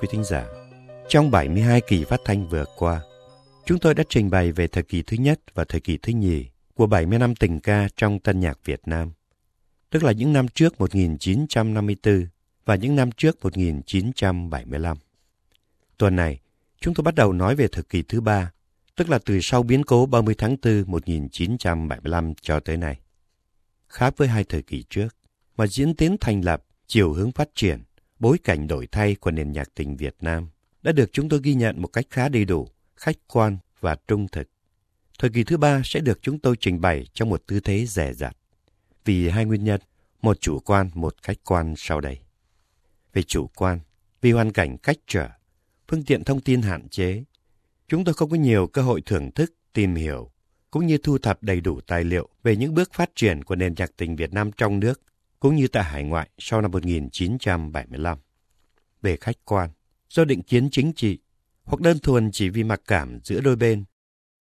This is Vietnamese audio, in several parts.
Quý thính giả, trong 72 kỳ phát thanh vừa qua, chúng tôi đã trình bày về thời kỳ thứ nhất và thời kỳ thứ nhì của 70 năm tình ca trong tân nhạc Việt Nam, tức là những năm trước 1954 và những năm trước 1975. Tuần này, chúng tôi bắt đầu nói về thời kỳ thứ ba, tức là từ sau biến cố 30 tháng 4 1975 cho tới nay. Khác với hai thời kỳ trước, mà diễn tiến thành lập, chiều hướng phát triển, bối cảnh đổi thay của nền nhạc tình Việt Nam đã được chúng tôi ghi nhận một cách khá đầy đủ, khách quan và trung thực. Thời kỳ thứ ba sẽ được chúng tôi trình bày trong một tư thế rẻ rặt. Vì hai nguyên nhân, một chủ quan, một khách quan sau đây. Về chủ quan, vì hoàn cảnh cách trở, phương tiện thông tin hạn chế, chúng tôi không có nhiều cơ hội thưởng thức, tìm hiểu, cũng như thu thập đầy đủ tài liệu về những bước phát triển của nền nhạc tình Việt Nam trong nước, cũng như tại hải ngoại sau năm 1975. Về khách quan, do định kiến chính trị, hoặc đơn thuần chỉ vì mặc cảm giữa đôi bên,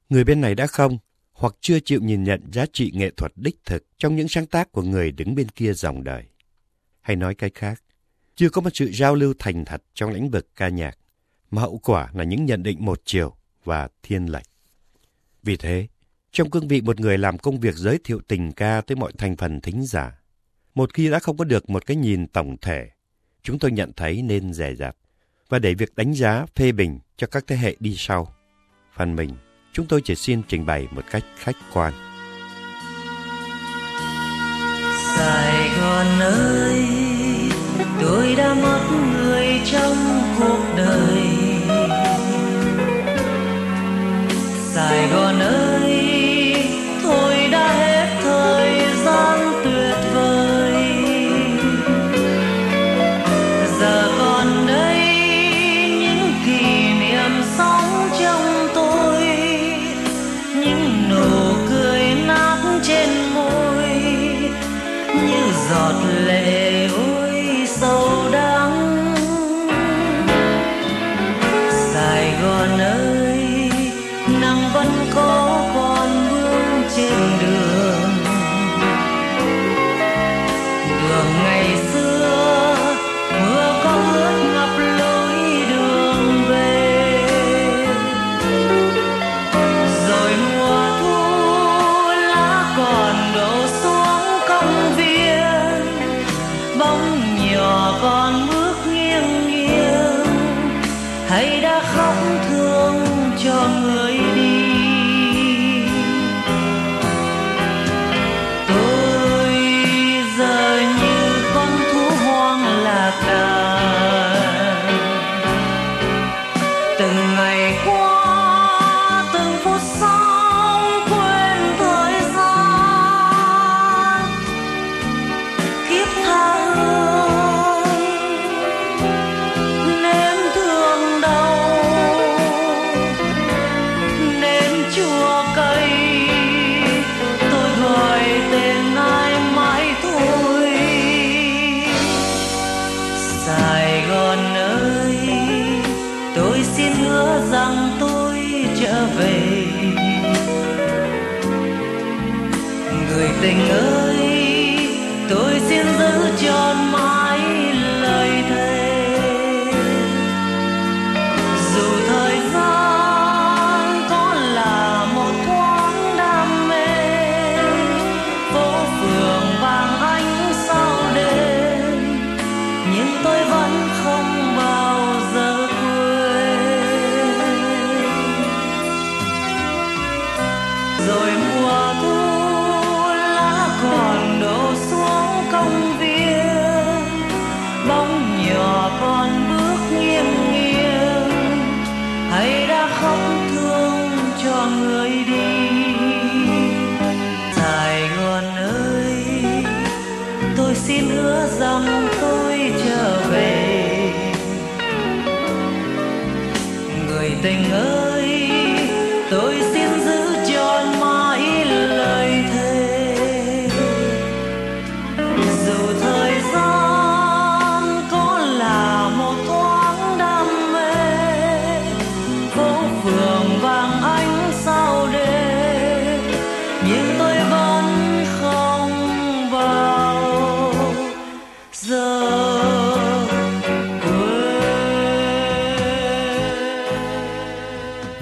người bên này đã không hoặc chưa chịu nhìn nhận giá trị nghệ thuật đích thực trong những sáng tác của người đứng bên kia dòng đời. Hay nói cách khác, chưa có một sự giao lưu thành thật trong lĩnh vực ca nhạc, mà hậu quả là những nhận định một chiều và thiên lệch. Vì thế, trong cương vị một người làm công việc giới thiệu tình ca tới mọi thành phần thính giả, một khi đã không có được một cái nhìn tổng thể, chúng tôi nhận thấy nên dè dặt và để việc đánh giá, phê bình cho các thế hệ đi sau. Phần mình, chúng tôi chỉ xin trình bày một cách khách quan. Sài Gòn ơi, tôi đã mất người trong cuộc đời. Sài Gòn ơi,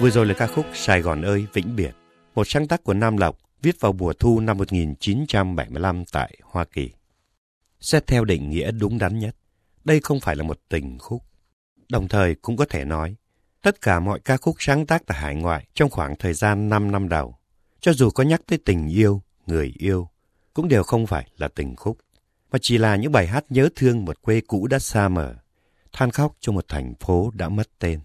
Vừa rồi là ca khúc Sài Gòn ơi vĩnh biệt, một sáng tác của Nam Lộc viết vào mùa thu năm 1975 tại Hoa Kỳ. Xét theo định nghĩa đúng đắn nhất, đây không phải là một tình khúc. Đồng thời cũng có thể nói, tất cả mọi ca khúc sáng tác tại hải ngoại trong khoảng thời gian 5 năm đầu cho dù có nhắc tới tình yêu, người yêu, cũng đều không phải là tình khúc, mà chỉ là những bài hát nhớ thương một quê cũ đã xa mờ, than khóc cho một thành phố đã mất tên.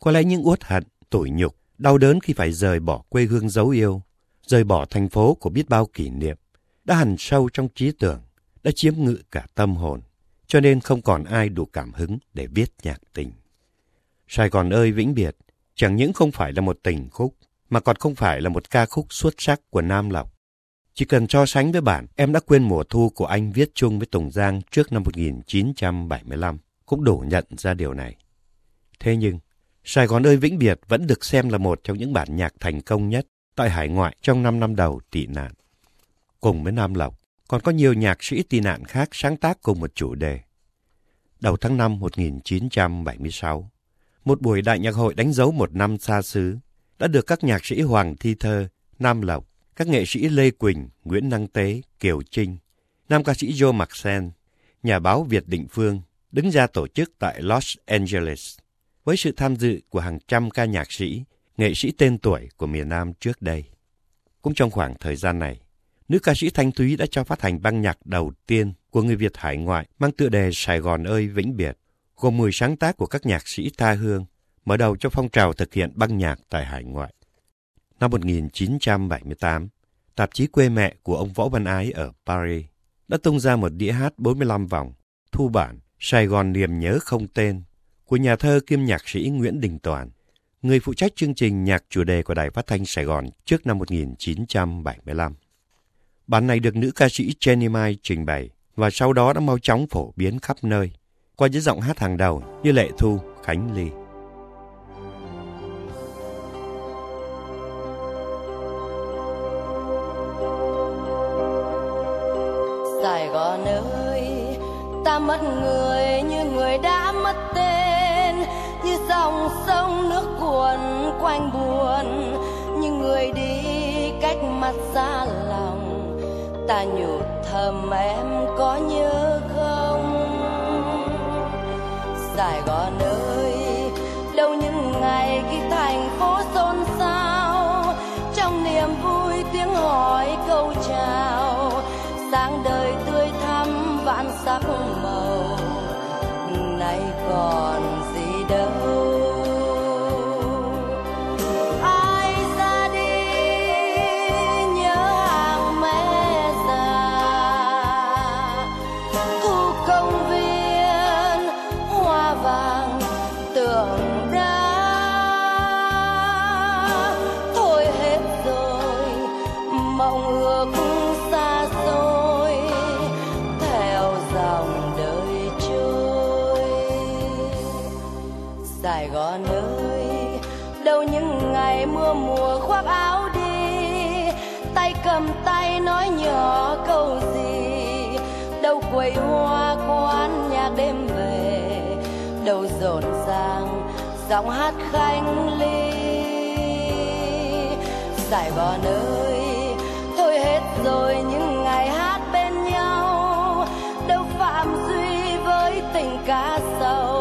Có lẽ những uất hận, tủi nhục, đau đớn khi phải rời bỏ quê hương dấu yêu, rời bỏ thành phố của biết bao kỷ niệm, đã hằn sâu trong trí tưởng, đã chiếm ngự cả tâm hồn, cho nên không còn ai đủ cảm hứng để viết nhạc tình. Sài Gòn ơi vĩnh biệt, chẳng những không phải là một tình khúc, mà còn không phải là một ca khúc xuất sắc của Nam Lộc. Chỉ cần so sánh với bản Em đã quên mùa thu của anh viết chung với Tùng Giang trước năm 1975, cũng đủ nhận ra điều này. Thế nhưng, Sài Gòn ơi vĩnh biệt vẫn được xem là một trong những bản nhạc thành công nhất tại hải ngoại trong 5 năm đầu tị nạn. Cùng với Nam Lộc, còn có nhiều nhạc sĩ tị nạn khác sáng tác cùng một chủ đề. Đầu tháng 5 1976, một buổi đại nhạc hội đánh dấu một năm xa xứ đã được các nhạc sĩ Hoàng Thi Thơ, Nam Lộc, các nghệ sĩ Lê Quỳnh, Nguyễn Năng Tế, Kiều Trinh, nam ca sĩ Joe Maxen, nhà báo Việt Định Phương đứng ra tổ chức tại Los Angeles với sự tham dự của hàng trăm ca nhạc sĩ, nghệ sĩ tên tuổi của miền Nam trước đây. Cũng trong khoảng thời gian này, nữ ca sĩ Thanh Thúy đã cho phát hành băng nhạc đầu tiên của người Việt hải ngoại mang tựa đề Sài Gòn ơi vĩnh biệt, gồm 10 sáng tác của các nhạc sĩ tha hương, mở đầu cho phong trào thực hiện băng nhạc tại hải ngoại. Năm 1978, tạp chí Quê Mẹ của ông Võ Văn Ái ở Paris đã tung ra một đĩa hát 45 vòng, thu bản Sài Gòn niềm nhớ không tên của nhà thơ kiêm nhạc sĩ Nguyễn Đình Toàn, người phụ trách chương trình nhạc chủ đề của Đài Phát thanh Sài Gòn trước năm 1975. Bản này được nữ ca sĩ Jenny Mai trình bày và sau đó đã mau chóng phổ biến khắp nơi qua những giọng hát hàng đầu như Lệ Thu, Khánh Ly. Ta mất người như người đã mất tên, như dòng sông nước cuồn quanh buồn, như người đi cách mặt xa lòng. Ta nhủ thầm em có nhớ không? Sài Gòn ơi, sài gòn ơi, đâu những ngày mưa mùa khoác áo đi, tay cầm tay nói nhỏ câu gì, đâu quầy hoa quán nhạc đêm về, đâu rộn ràng giọng hát khanh ly. Sài gòn ơi, thôi hết rồi những ngày hát bên nhau, đâu phạm duy với tình ca sầu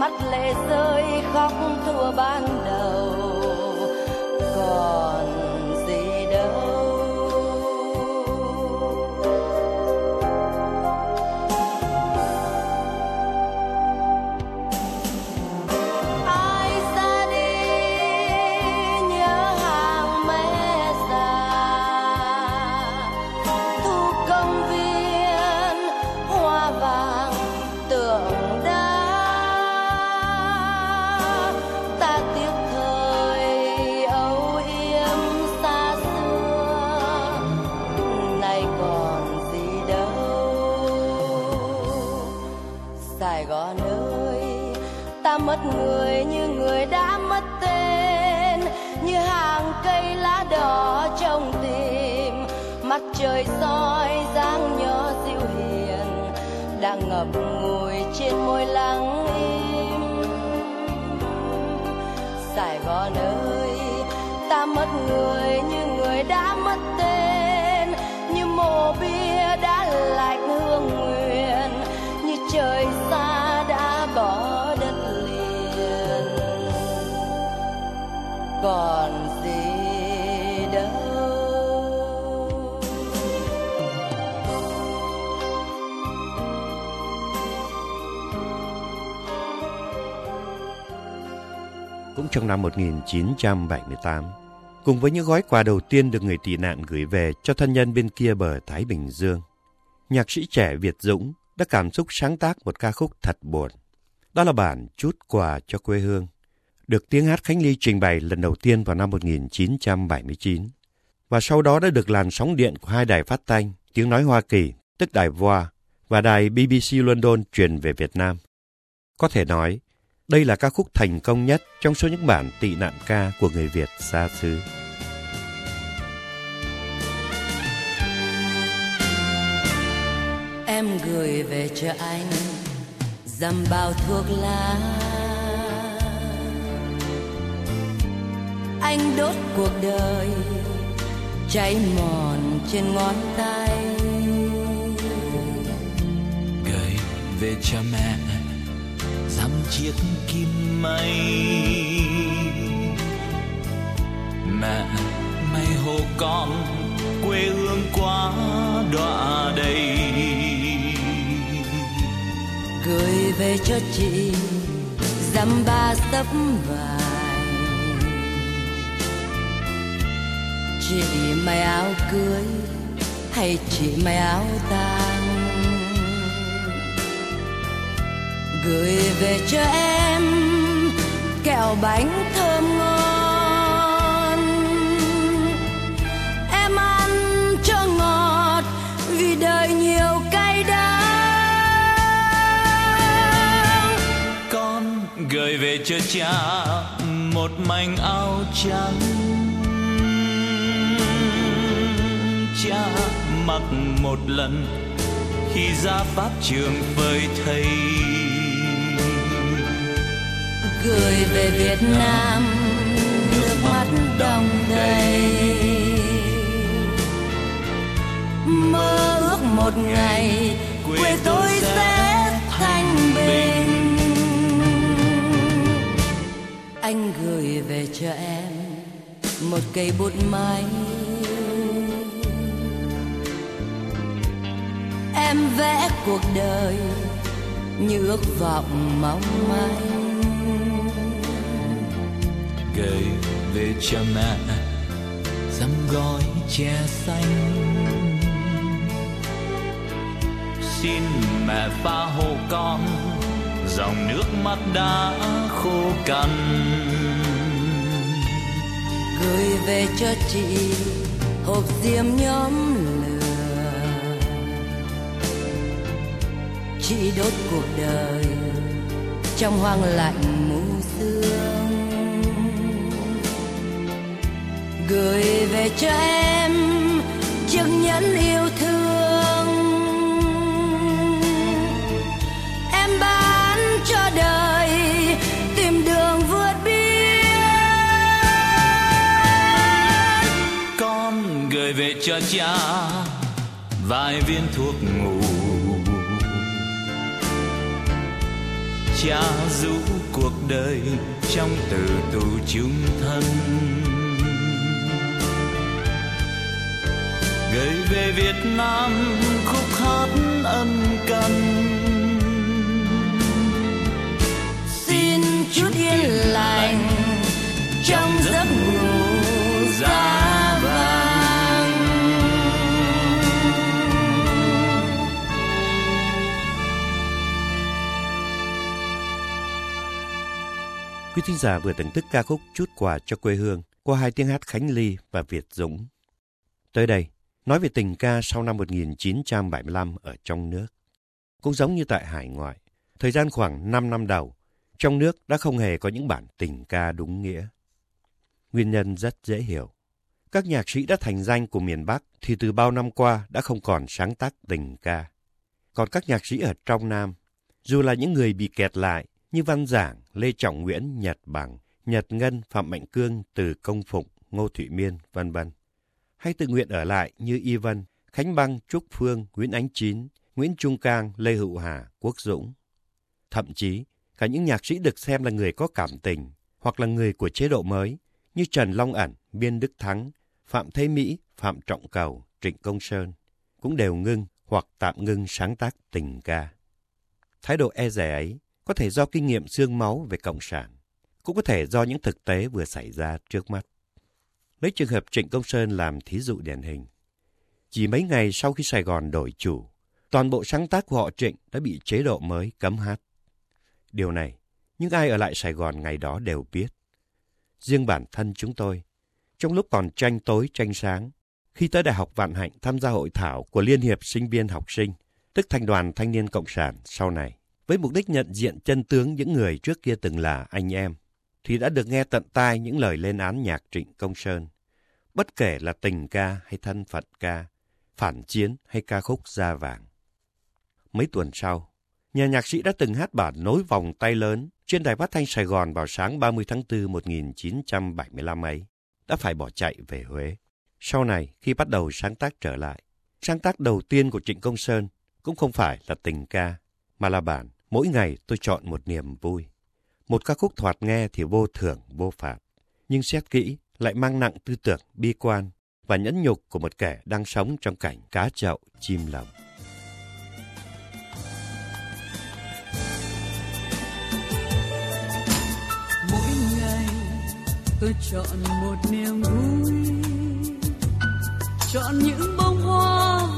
mắt lệ rơi khóc thua ban đầu. ngồi trên môi lắng im. Sài Gòn ơi, ta mất người như người đã mất tên. Như mồ bia đã lạnh hương nguyện. Như trời xa đã bỏ đất liền. Còn trong năm 1978, cùng với những gói quà đầu tiên được người tị nạn gửi về cho thân nhân bên kia bờ Thái Bình Dương, nhạc sĩ trẻ Việt Dũng đã cảm xúc sáng tác một ca khúc thật buồn. Đó là bản Chút quà cho quê hương, được tiếng hát Khánh Ly trình bày lần đầu tiên vào năm 1979. Và sau đó đã được làn sóng điện của hai đài phát thanh, tiếng nói Hoa Kỳ, tức đài VOA, và đài BBC London truyền về Việt Nam. Có thể nói, đây là ca khúc thành công nhất trong số những bản tị nạn ca của người Việt xa xứ. em gửi về cho anh dăm bao thuốc lá anh đốt cuộc đời cháy mòn trên ngón tay gửi về cho mẹ chiếc kim may. Mẹ, mày hồ con, quê hương quá đọa đầy. Gửi về cho chị dăm ba sấp vải chị may áo cưới hay chị may áo ta? Gửi về cho em kẹo bánh thơm ngon. Em ăn cho ngọt vì đời nhiều cay đắng. Con gửi về cho cha một mảnh áo trắng. Cha mặc một lần khi ra pháp trường phơi thầy gửi về Việt Nam nước mắt đong đầy. Mơ ước một ngày quê tôi sẽ thanh bình. Anh gửi về cho em một cây bút máy em vẽ cuộc đời như ước vọng mong manh gửi về cho mẹ dăm gói che xanh. Xin mẹ pha hộ con, dòng nước mắt đã khô cằn. Gửi về cho chị hộp diêm nhóm lửa. Chị đốt cuộc đời trong hoang lạnh. Gửi về cho em chiếc nhẫn yêu thương. Em bán cho đời, tìm đường vượt biên. Con gửi về cho cha vài viên thuốc ngủ. Cha rũ cuộc đời trong từ tù chung thân. Gửi về Việt Nam khúc hát ân cần xin chút yên lành trong giấc ngủ giá vàng Quý thính giả vừa thưởng thức ca khúc Chút quà cho quê hương qua hai tiếng hát Khánh Ly và Việt Dũng. Tới đây, nói về tình ca sau năm 1975 ở trong nước. Cũng giống như tại hải ngoại, thời gian khoảng 5 năm đầu, trong nước đã không hề có những bản tình ca đúng nghĩa. Nguyên nhân rất dễ hiểu. Các nhạc sĩ đã thành danh của miền Bắc thì từ bao năm qua đã không còn sáng tác tình ca. Còn các nhạc sĩ ở trong Nam, dù là những người bị kẹt lại như Văn Giảng, Lê Trọng Nguyễn, Nhật Bằng, Nhật Ngân, Phạm Mạnh Cương, Từ Công Phụng, Ngô Thụy Miên, vân vân. Hay tự nguyện ở lại như Y Vân, Khánh Băng, Trúc Phương, Nguyễn Ánh Chín, Nguyễn Trung Cang, Lê Hữu Hà, Quốc Dũng. Thậm chí, cả những nhạc sĩ được xem là người có cảm tình hoặc là người của chế độ mới như Trần Long Ẩn, Biên Đức Thắng, Phạm Thế Mỹ, Phạm Trọng Cầu, Trịnh Công Sơn cũng đều ngưng hoặc tạm ngưng sáng tác tình ca. Thái độ e rẻ ấy có thể do kinh nghiệm xương máu về cộng sản, cũng có thể do những thực tế vừa xảy ra trước mắt. Lấy trường hợp Trịnh Công Sơn làm thí dụ điển hình. Chỉ mấy ngày sau khi Sài Gòn đổi chủ, toàn bộ sáng tác của họ Trịnh đã bị chế độ mới cấm hát. Điều này, những ai ở lại Sài Gòn ngày đó đều biết. Riêng bản thân chúng tôi, trong lúc còn tranh tối tranh sáng, khi tới Đại học Vạn Hạnh tham gia hội thảo của Liên hiệp Sinh viên Học sinh, tức Thành đoàn Thanh niên Cộng sản sau này, với mục đích nhận diện chân tướng những người trước kia từng là anh em, thì đã được nghe tận tai những lời lên án nhạc Trịnh Công Sơn. Bất kể là tình ca hay thân phận ca, phản chiến hay ca khúc da vàng. Mấy tuần sau, nhà nhạc sĩ đã từng hát bản nối vòng tay lớn trên đài phát thanh Sài Gòn vào sáng 30 tháng 4 1975 ấy, đã phải bỏ chạy về Huế. Sau này, khi bắt đầu sáng tác trở lại, sáng tác đầu tiên của Trịnh Công Sơn cũng không phải là tình ca, mà là bản Mỗi ngày tôi chọn một niềm vui. Một ca khúc thoạt nghe thì vô thưởng, vô phạt, nhưng xét kỹ lại mang nặng tư tưởng bi quan và nhẫn nhục của một kẻ đang sống trong cảnh cá chậu, chim lồng. Mỗi ngày tôi chọn một niềm vui, chọn những bông hoa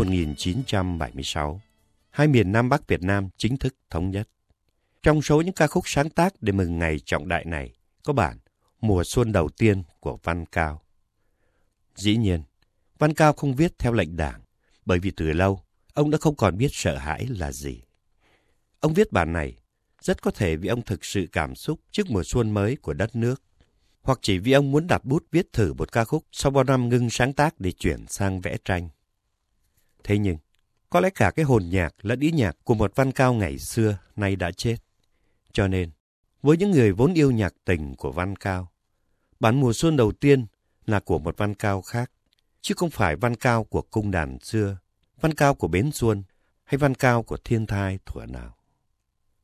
1976, hai miền Nam Bắc Việt Nam chính thức thống nhất. Trong số những ca khúc sáng tác để mừng ngày trọng đại này có bản Mùa xuân đầu tiên của Văn Cao. Dĩ nhiên, Văn Cao không viết theo lệnh đảng, bởi vì từ lâu ông đã không còn biết sợ hãi là gì. Ông viết bản này rất có thể vì ông thực sự cảm xúc trước mùa xuân mới của đất nước, hoặc chỉ vì ông muốn đặt bút viết thử một ca khúc sau bao năm ngưng sáng tác để chuyển sang vẽ tranh. Thế nhưng, có lẽ cả cái hồn nhạc lẫn ý nhạc của một văn cao ngày xưa nay đã chết. Cho nên, với những người vốn yêu nhạc tình của văn cao, bản mùa xuân đầu tiên là của một văn cao khác, chứ không phải văn cao của cung đàn xưa, văn cao của Bến Xuân hay văn cao của thiên thai thuở nào.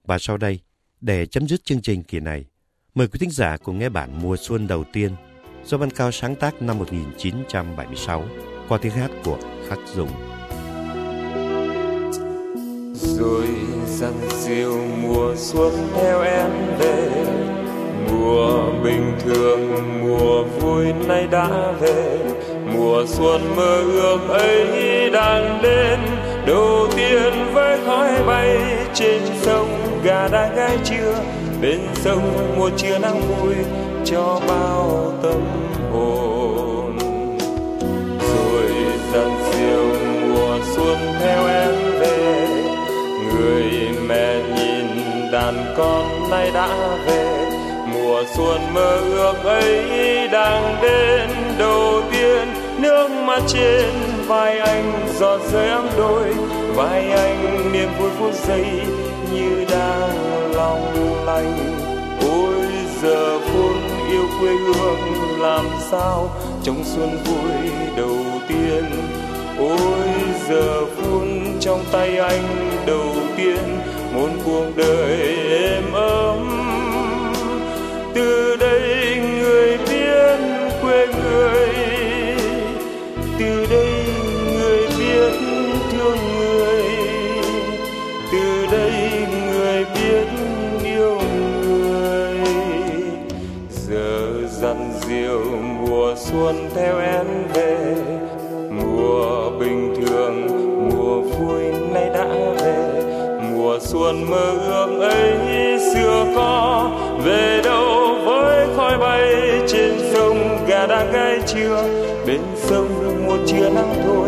Và sau đây, để chấm dứt chương trình kỳ này, mời quý thính giả cùng nghe bản mùa xuân đầu tiên do Văn Cao sáng tác năm 1976 qua tiếng hát của Khắc Dũng. Rồi dần diêu mùa xuân theo em về. Mùa bình thường, mùa vui nay đã về. Mùa xuân mơ ước ấy đang đến. Đầu tiên với khói bay trên sông Gà đã gai chưa. Bên sông mùa chia nắng vui cho bao tâm hồn. Mẹ nhìn đàn con nay đã về. Mùa xuân mơ ước ấy đang đến, đầu tiên Nước mắt trên vai anh giọt rơi ấm đôi. Vai anh niềm vui phút giây như đang lòng lành Ôi giờ phút yêu quê hương làm sao trong xuân vui đầu tiên? Ôi giờ phút trong tay anh đầu muôn cuộc đời êm ấm. Từ đây người biết quê người. Từ đây người biết thương người. Từ đây người biết yêu người. Giờ dần diều mùa xuân theo em về. Mùa bình thường, mùa vui nay đã về mùa xuân mơ ước ấy xưa có. Về đâu với khói bay trên sông gà đang gai chưa? Bên sông một chia nắng thôi.